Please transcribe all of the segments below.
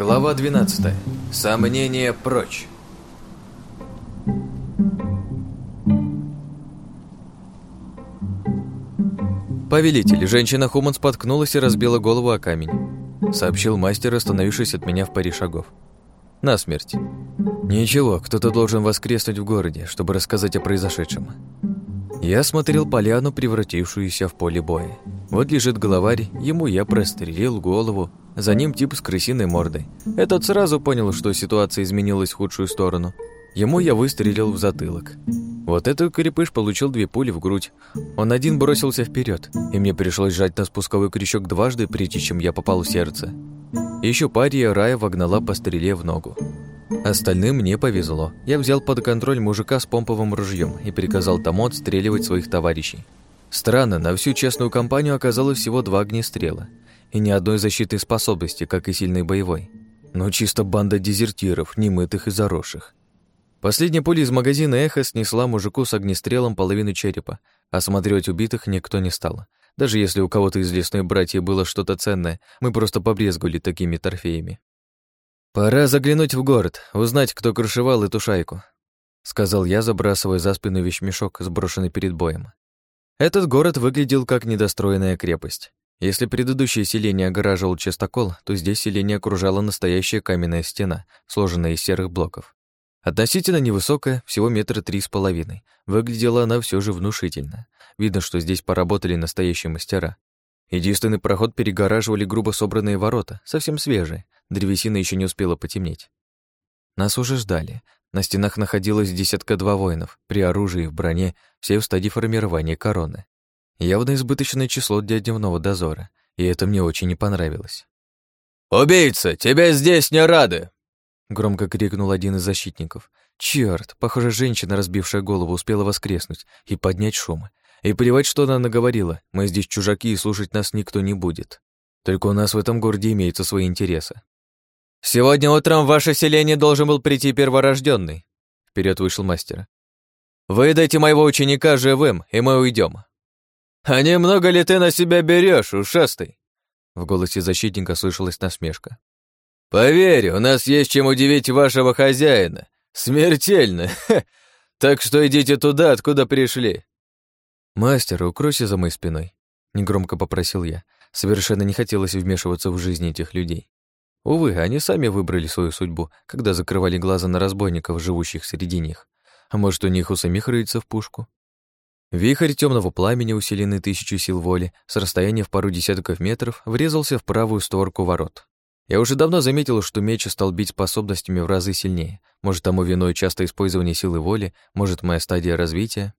Глава 12. Сомнение прочь. «Повелитель, женщина-хуман споткнулась и разбила голову о камень», сообщил мастер, остановившись от меня в паре шагов. «На смерть. Ничего, кто-то должен воскреснуть в городе, чтобы рассказать о произошедшем». Я смотрел поляну, превратившуюся в поле боя. Вот лежит главарь, ему я прострелил голову, за ним тип с крысиной мордой. Этот сразу понял, что ситуация изменилась в худшую сторону. Ему я выстрелил в затылок. Вот этот крепыш получил две пули в грудь. Он один бросился вперед, и мне пришлось сжать на спусковой крючок дважды, прежде чем я попал в сердце. Еще пария Рая вогнала по стреле в ногу. Остальным мне повезло. Я взял под контроль мужика с помповым ружьем и приказал тому отстреливать своих товарищей. Странно, на всю честную компанию оказалось всего два огнестрела. И ни одной защитной способности, как и сильной боевой. Но чисто банда дезертиров, немытых и заросших. Последняя пуля из магазина «Эхо» снесла мужику с огнестрелом половину черепа. Осматривать убитых никто не стал. Даже если у кого-то из лесной братьев было что-то ценное, мы просто побрезгули такими торфеями. «Пора заглянуть в город, узнать, кто крышевал эту шайку», — сказал я, забрасывая за спину вещмешок, сброшенный перед боем. Этот город выглядел как недостроенная крепость. Если предыдущее селение огораживал частокол, то здесь селение окружала настоящая каменная стена, сложенная из серых блоков. Относительно невысокая, всего метра три с половиной. Выглядела она все же внушительно. Видно, что здесь поработали настоящие мастера. Единственный проход перегораживали грубо собранные ворота, совсем свежие. Древесина еще не успела потемнеть. Нас уже ждали. На стенах находилось десятка-два воинов, при оружии, в броне, все в стадии формирования короны. Явно избыточное число для дневного дозора, и это мне очень не понравилось. «Убийца, тебя здесь не рады!» Громко крикнул один из защитников. Черт, похоже, женщина, разбившая голову, успела воскреснуть и поднять шум. И плевать, что она наговорила, мы здесь чужаки, и слушать нас никто не будет. Только у нас в этом городе имеются свои интересы. «Сегодня утром в ваше селение должен был прийти перворожденный. Вперед вышел мастер. «Выдайте моего ученика живым, и мы уйдем. «А немного ли ты на себя берешь, ушастый?» В голосе защитника слышалась насмешка. «Поверь, у нас есть чем удивить вашего хозяина. Смертельно. Так что идите туда, откуда пришли». «Мастер, укройся за моей спиной», — негромко попросил я. Совершенно не хотелось вмешиваться в жизнь этих людей. Увы, они сами выбрали свою судьбу, когда закрывали глаза на разбойников, живущих среди них. А может, у них у самих рыется в пушку? Вихрь темного пламени, усиленный тысячу сил воли, с расстояния в пару десятков метров, врезался в правую створку ворот. Я уже давно заметил, что меч стал бить способностями в разы сильнее. Может, тому виной часто использование силы воли, может, моя стадия развития.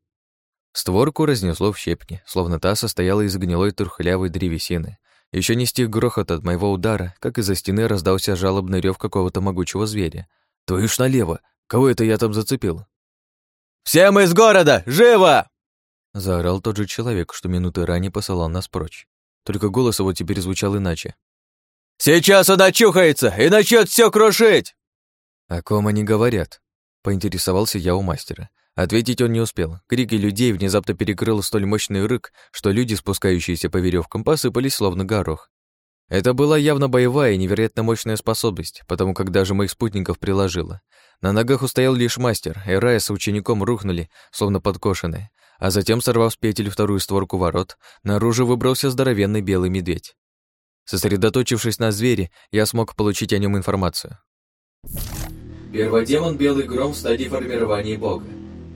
Створку разнесло в щепки, словно та состояла из гнилой турхлявой древесины. Еще не стих грохот от моего удара, как из-за стены раздался жалобный рев какого-то могучего зверя. «Твою ж налево! Кого это я там зацепил?» «Всем из города! Живо!» Заорал тот же человек, что минуты ранее посылал нас прочь. Только голос его теперь звучал иначе. «Сейчас он очухается и начнет все крушить!» «О ком они говорят?» Поинтересовался я у мастера. Ответить он не успел. Крики людей внезапно перекрыл столь мощный рык, что люди, спускающиеся по веревкам, посыпались словно горох. Это была явно боевая и невероятно мощная способность, потому как даже моих спутников приложило. На ногах устоял лишь мастер, и Рая с учеником рухнули, словно подкошенные, а затем, сорвав с петель вторую створку ворот, наружу выбрался здоровенный белый медведь. Сосредоточившись на звере, я смог получить о нем информацию. Перводемон Белый Гром в стадии формирования бога.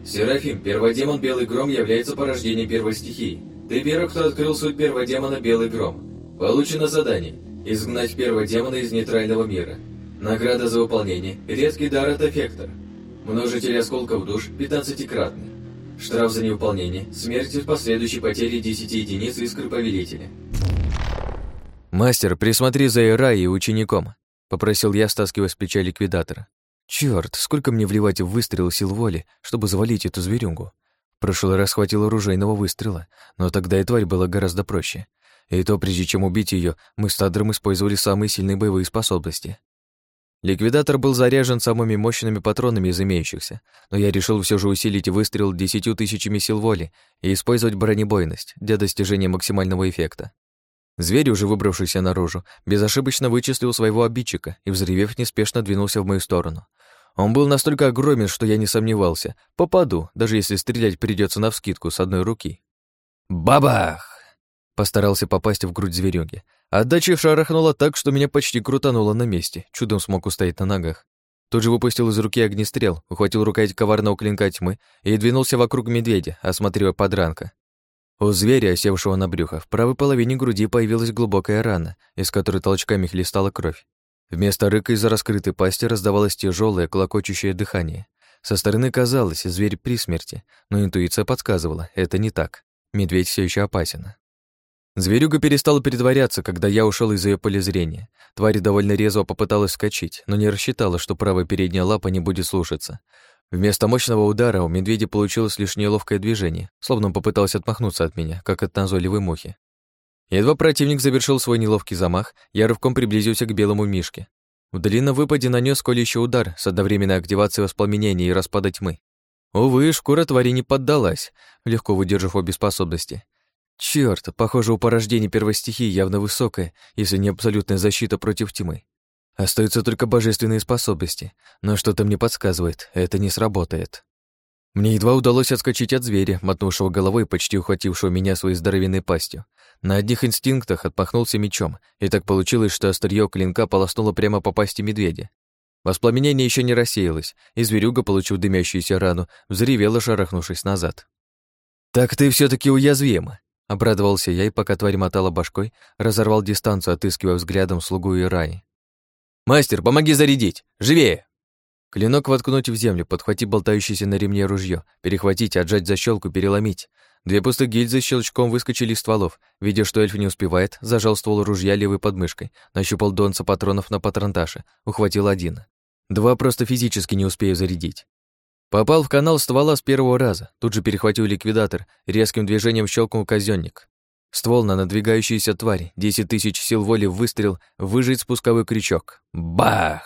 Серафим, перводемон Белый Гром является порождением первой стихии. Ты первый, кто открыл суть перводемона Белый Гром. Получено задание – изгнать перводемона из нейтрального мира. Награда за выполнение – редкий дар от эффектор. Множитель осколков душ – 15-кратный. Штраф за невыполнение – смерть в последующей потере 10 единиц искры повелителя. «Мастер, присмотри за Ирай и учеником», – попросил я, стаскивая с плеча ликвидатора. Черт, сколько мне вливать в выстрел сил воли, чтобы завалить эту зверюгу. В прошлый раз хватило оружейного выстрела, но тогда и тварь была гораздо проще. И то, прежде чем убить ее, мы с Тадром использовали самые сильные боевые способности. Ликвидатор был заряжен самыми мощными патронами из имеющихся, но я решил все же усилить выстрел десятью тысячами сил воли и использовать бронебойность для достижения максимального эффекта. Зверь, уже выбравшийся наружу, безошибочно вычислил своего обидчика и, взревев, неспешно двинулся в мою сторону. Он был настолько огромен, что я не сомневался. Попаду, даже если стрелять придется навскидку с одной руки. Бабах! Постарался попасть в грудь зверюги. Отдача шарахнула так, что меня почти крутануло на месте. Чудом смог устоять на ногах. Тут же выпустил из руки огнестрел, ухватил рукоять коварного клинка тьмы и двинулся вокруг медведя, осматривая подранка. У зверя, осевшего на брюхо, в правой половине груди появилась глубокая рана, из которой толчками хлестала кровь. Вместо рыка из-за раскрытой пасти раздавалось тяжелое, клокочущее дыхание. Со стороны казалось, зверь при смерти, но интуиция подсказывала, это не так. Медведь все еще опасен. Зверюга перестала притворяться, когда я ушел из ее поля зрения. Тварь довольно резво попыталась скачать, но не рассчитала, что правая передняя лапа не будет слушаться. Вместо мощного удара у медведя получилось лишь неловкое движение, словно он попытался отмахнуться от меня, как от назойливой мухи. Едва противник завершил свой неловкий замах, я рывком приблизился к белому мишке. В длинном выпаде нанес колющий удар с одновременной активацией воспламенения и распада тьмы. Увы, шкура твари не поддалась, легко выдержав обе способности. Чёрт, похоже, у порождений первой стихии явно высокая, если не абсолютная защита против тьмы. Остаются только божественные способности, но что-то мне подсказывает, это не сработает. Мне едва удалось отскочить от зверя, мотнувшего головой, почти ухватившего меня своей здоровенной пастью. На одних инстинктах отпахнулся мечом, и так получилось, что острие клинка полоснуло прямо по пасти медведя. Воспламенение еще не рассеялось, и зверюга, получив дымящуюся рану, взревела, шарахнувшись назад. «Так ты все таки уязвима!» Обрадовался я и, пока тварь мотала башкой, разорвал дистанцию, отыскивая взглядом слугу и рай. «Мастер, помоги зарядить! Живее!» Клинок воткнуть в землю, подхватить болтающееся на ремне ружье, перехватить, отжать защелку, переломить. Две пустых гильзы щелчком выскочили из стволов. Видя, что эльф не успевает, зажал ствол ружья левой подмышкой, нащупал донца патронов на патронташе, ухватил один. Два просто физически не успею зарядить. Попал в канал ствола с первого раза, тут же перехватил ликвидатор, резким движением щелкнул казённик. Ствол на надвигающуюся тварь, десять тысяч сил воли выстрел, выжить спусковой крючок. Бах!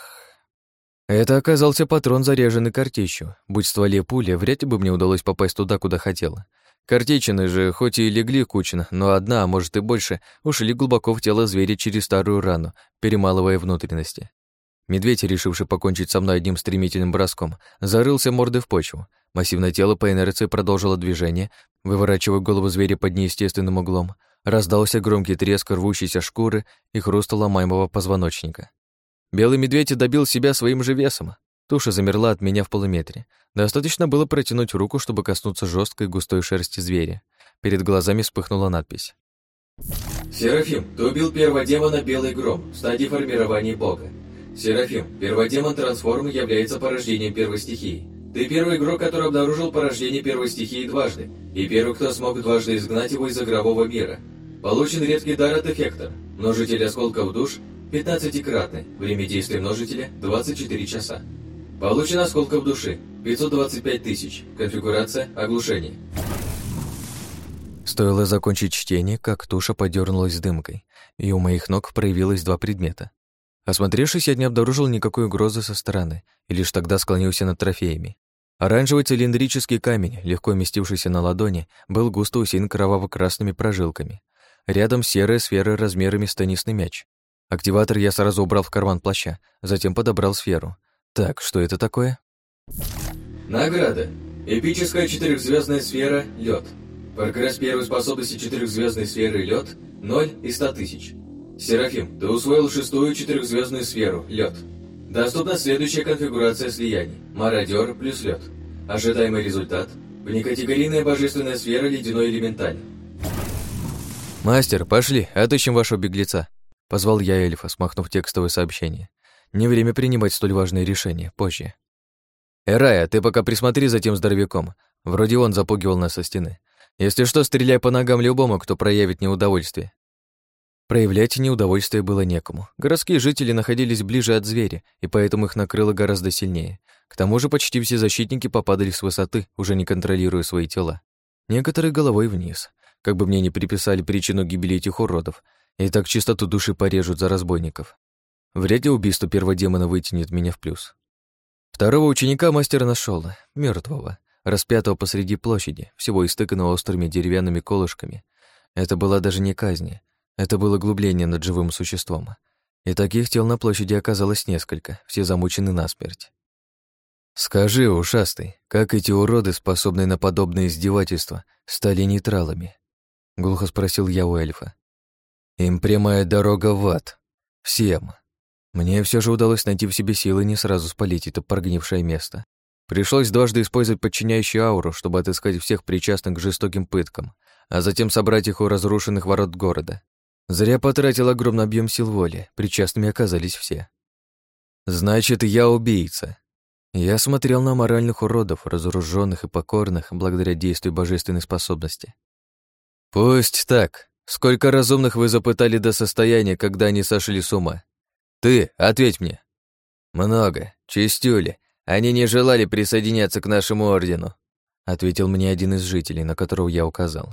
Это оказался патрон, заряженный картечью. Будь в стволе пуля, вряд ли бы мне удалось попасть туда, куда хотела. Картечины же, хоть и легли кучно, но одна, а может и больше, ушли глубоко в тело зверя через старую рану, перемалывая внутренности. Медведь, решивший покончить со мной одним стремительным броском, зарылся мордой в почву. Массивное тело по инерции продолжило движение, выворачивая голову зверя под неестественным углом. Раздался громкий треск рвущейся шкуры и хруст ломаемого позвоночника. Белый медведь добил себя своим же весом. Туша замерла от меня в полуметре. Достаточно было протянуть руку, чтобы коснуться жесткой густой шерсти зверя. Перед глазами вспыхнула надпись. «Серафим, ты убил первого демона Белый Гром в стадии формирования бога. Серафим, первый демон трансформы является порождением первой стихии. Ты первый игрок, который обнаружил порождение первой стихии дважды, и первый, кто смог дважды изгнать его из игрового мира. Получен редкий дар от эффектор. Множитель осколков душ 15-кратный. Время действия множителя 24 часа. Получен осколков души 525 тысяч. Конфигурация оглушение. Стоило закончить чтение, как туша подернулась дымкой, и у моих ног проявилось два предмета. Осмотревшись, я не обнаружил никакой угрозы со стороны и лишь тогда склонился над трофеями. Оранжевый цилиндрический камень, легко вместившийся на ладони, был густо усеян кроваво-красными прожилками. Рядом серая сфера размерами с теннисный мяч. Активатор я сразу убрал в карман плаща, затем подобрал сферу. Так, что это такое? Награда. Эпическая четырехзвездная сфера «Лед». Прогресс первой способности четырехзвездной сферы «Лед» 0 из 100 тысяч. Серафим, ты усвоил шестую четырехзвездную сферу «Лед». Доступна следующая конфигурация слияний «Мародер плюс лед». Ожидаемый результат – внекатегорийная божественная сфера ледяной элементаль. «Мастер, пошли, отыщем вашего беглеца», – позвал я эльфа, смахнув текстовое сообщение. «Не время принимать столь важные решения, позже». «Эрая, ты пока присмотри за тем здоровяком. Вроде он запугивал нас со стены. Если что, стреляй по ногам любому, кто проявит неудовольствие. Проявлять неудовольствие было некому. Городские жители находились ближе от зверя, и поэтому их накрыло гораздо сильнее. К тому же почти все защитники попадали с высоты, уже не контролируя свои тела. Некоторые головой вниз, как бы мне не приписали причину гибели этих уродов, и так чистоту души порежут за разбойников. Вряд ли убийство первого демона вытянет меня в плюс. Второго ученика мастер нашел, мертвого, распятого посреди площади, всего истыканного острыми деревянными колышками. Это была даже не казнь, Это было углубление над живым существом. И таких тел на площади оказалось несколько, все замучены насмерть. «Скажи, ушастый, как эти уроды, способные на подобные издевательства, стали нейтралами?» — глухо спросил я у эльфа. «Им прямая дорога в ад. Всем. Мне все же удалось найти в себе силы не сразу спалить это прогнившее место. Пришлось дважды использовать подчиняющую ауру, чтобы отыскать всех причастных к жестоким пыткам, а затем собрать их у разрушенных ворот города. Зря потратил огромный объем сил воли, причастными оказались все. «Значит, я убийца», я смотрел на моральных уродов, разоруженных и покорных благодаря действию божественной способности. Пусть так. Сколько разумных вы запытали до состояния, когда они сошли с ума? Ты, ответь мне. Много. Чистюли. Они не желали присоединяться к нашему ордену, ответил мне один из жителей, на которого я указал.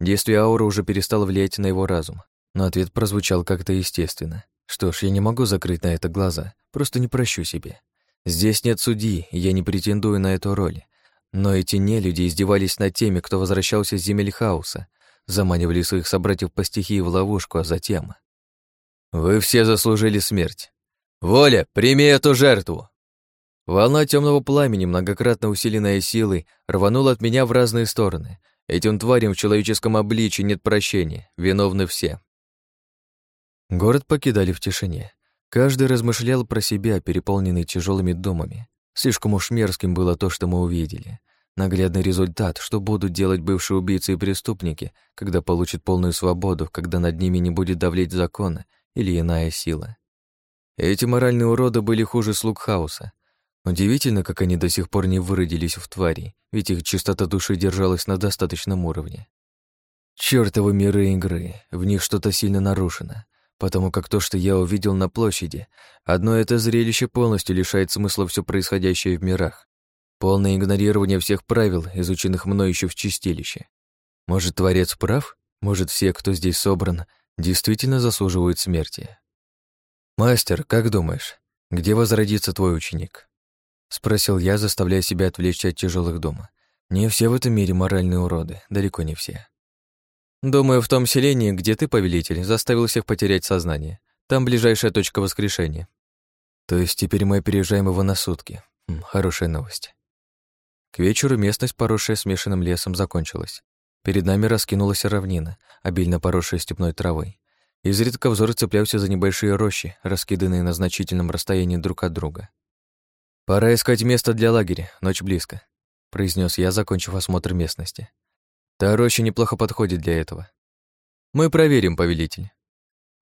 Действие ауры уже перестало влиять на его разум, но ответ прозвучал как-то естественно. Что ж, я не могу закрыть на это глаза, просто не прощу себе. Здесь нет судьи, я не претендую на эту роль. Но эти нелюди издевались над теми, кто возвращался с земель хаоса, заманивали своих собратьев по стихии в ловушку, а затем... Вы все заслужили смерть. Воля, прими эту жертву! Волна темного пламени, многократно усиленная силой, рванула от меня в разные стороны. Этим тварям в человеческом обличии нет прощения, виновны все. Город покидали в тишине. Каждый размышлял про себя, переполненный тяжелыми думами. Слишком уж мерзким было то, что мы увидели. Наглядный результат, что будут делать бывшие убийцы и преступники, когда получат полную свободу, когда над ними не будет давлеть закона или иная сила. Эти моральные уроды были хуже слуг хаоса. Удивительно, как они до сих пор не выродились в твари, ведь их чистота души держалась на достаточном уровне. Чёртовы миры игры, в них что-то сильно нарушено потому как то, что я увидел на площади, одно это зрелище полностью лишает смысла все происходящее в мирах. Полное игнорирование всех правил, изученных мной еще в чистилище. Может, Творец прав? Может, все, кто здесь собран, действительно заслуживают смерти? «Мастер, как думаешь, где возродится твой ученик?» Спросил я, заставляя себя отвлечься от тяжелых дум. Не все в этом мире моральные уроды, далеко не все. Думаю, в том селении, где ты, повелитель, заставил всех потерять сознание. Там ближайшая точка воскрешения. То есть теперь мы опережаем его на сутки. Хорошая новость. К вечеру местность, поросшая смешанным лесом, закончилась. Перед нами раскинулась равнина, обильно поросшая степной травой. Изредка взор цеплялся за небольшие рощи, раскиданные на значительном расстоянии друг от друга. «Пора искать место для лагеря, ночь близко», — произнес я, закончив осмотр местности. Та роща неплохо подходит для этого. Мы проверим, повелитель.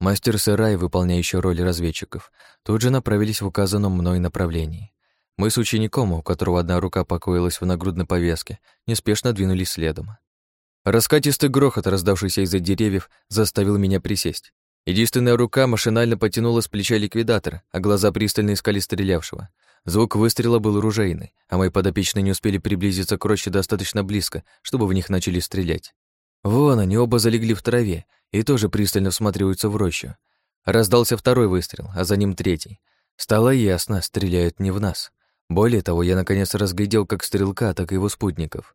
Мастер Сырай, выполняющий роль разведчиков, тут же направились в указанном мной направлении. Мы с учеником, у которого одна рука покоилась в нагрудной повязке, неспешно двинулись следом. Раскатистый грохот, раздавшийся из-за деревьев, заставил меня присесть. Единственная рука машинально потянула с плеча ликвидатора, а глаза пристально искали стрелявшего. Звук выстрела был ружейный, а мои подопечные не успели приблизиться к роще достаточно близко, чтобы в них начали стрелять. Вон они оба залегли в траве и тоже пристально всматриваются в рощу. Раздался второй выстрел, а за ним третий. Стало ясно, стреляют не в нас. Более того, я наконец разглядел как стрелка, так и его спутников.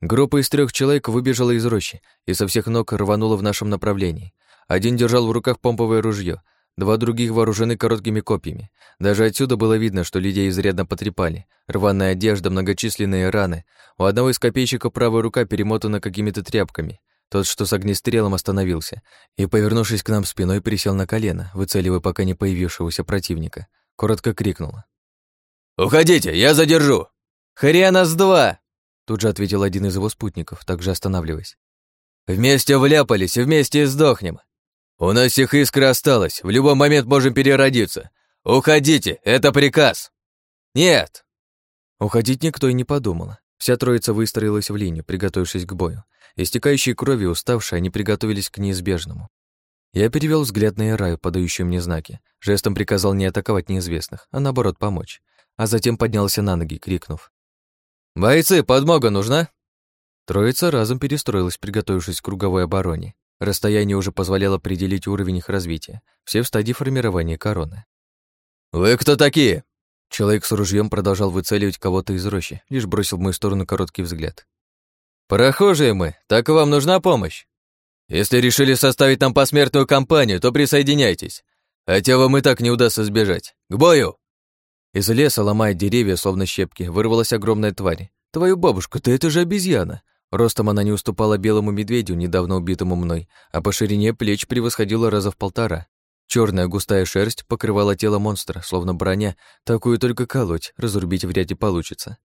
Группа из трех человек выбежала из рощи и со всех ног рванула в нашем направлении. Один держал в руках помповое ружье, Два других вооружены короткими копьями. Даже отсюда было видно, что людей изрядно потрепали. Рваная одежда, многочисленные раны. У одного из копейщиков правая рука перемотана какими-то тряпками. Тот, что с огнестрелом, остановился и, повернувшись к нам спиной, присел на колено, выцеливая пока не появившегося противника. Коротко крикнул. «Уходите, я задержу!» «Хрена с два!» Тут же ответил один из его спутников, также останавливаясь. «Вместе вляпались и вместе сдохнем. «У нас всех искра осталось, в любой момент можем переродиться. Уходите, это приказ!» «Нет!» Уходить никто и не подумал. Вся троица выстроилась в линию, приготовившись к бою. Истекающие кровью, уставшие, они приготовились к неизбежному. Я перевел взгляд на Ираю, подающую мне знаки. Жестом приказал не атаковать неизвестных, а наоборот помочь. А затем поднялся на ноги, крикнув. «Бойцы, подмога нужна?» Троица разом перестроилась, приготовившись к круговой обороне. Расстояние уже позволяло определить уровень их развития. Все в стадии формирования короны. «Вы кто такие?» Человек с ружьем продолжал выцеливать кого-то из рощи, лишь бросил в мою сторону короткий взгляд. «Прохожие мы, так вам нужна помощь?» Если решили составить нам посмертную кампанию, то присоединяйтесь. Хотя вам и так не удастся сбежать. К бою!» Из леса, ломая деревья, словно щепки, вырвалась огромная тварь. «Твою бабушку, ты это же обезьяна!» Ростом она не уступала белому медведю, недавно убитому мной, а по ширине плеч превосходила раза в полтора. Черная густая шерсть покрывала тело монстра, словно броня, такую только колоть, разрубить вряд ли получится.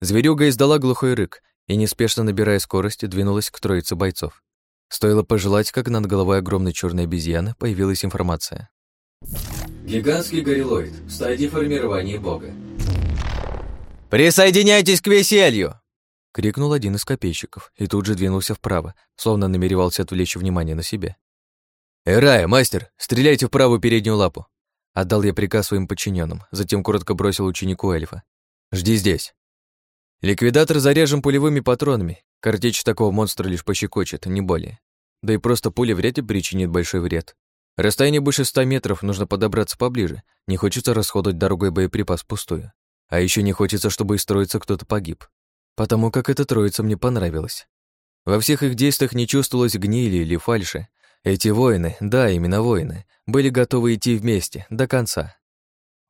Зверюга издала глухой рык и, неспешно набирая скорость, двинулась к троице бойцов. Стоило пожелать, как над головой огромной черной обезьяны появилась информация. Гигантский горилоид в стадии формирования бога. «Присоединяйтесь к веселью!» — крикнул один из копейщиков и тут же двинулся вправо, словно намеревался отвлечь внимание на себя. «Эрая, мастер, стреляйте в правую переднюю лапу!» Отдал я приказ своим подчиненным, затем коротко бросил ученику эльфа. «Жди здесь». Ликвидатор заряжен пулевыми патронами. Картечь такого монстра лишь пощекочет, не более. Да и просто пуля вряд ли причинит большой вред. Расстояние больше ста метров, нужно подобраться поближе. Не хочется расходовать дорогой боеприпас пустую. А еще не хочется, чтобы из троицы кто-то погиб. Потому как эта троица мне понравилась. Во всех их действиях не чувствовалось гнили или фальши. Эти воины, да, именно воины, были готовы идти вместе, до конца.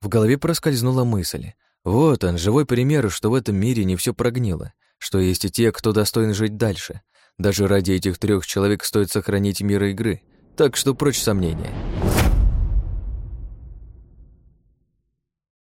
В голове проскользнула мысль. Вот он, живой пример, что в этом мире не все прогнило, что есть и те, кто достоин жить дальше. Даже ради этих трех человек стоит сохранить мир игры, так что прочь сомнения.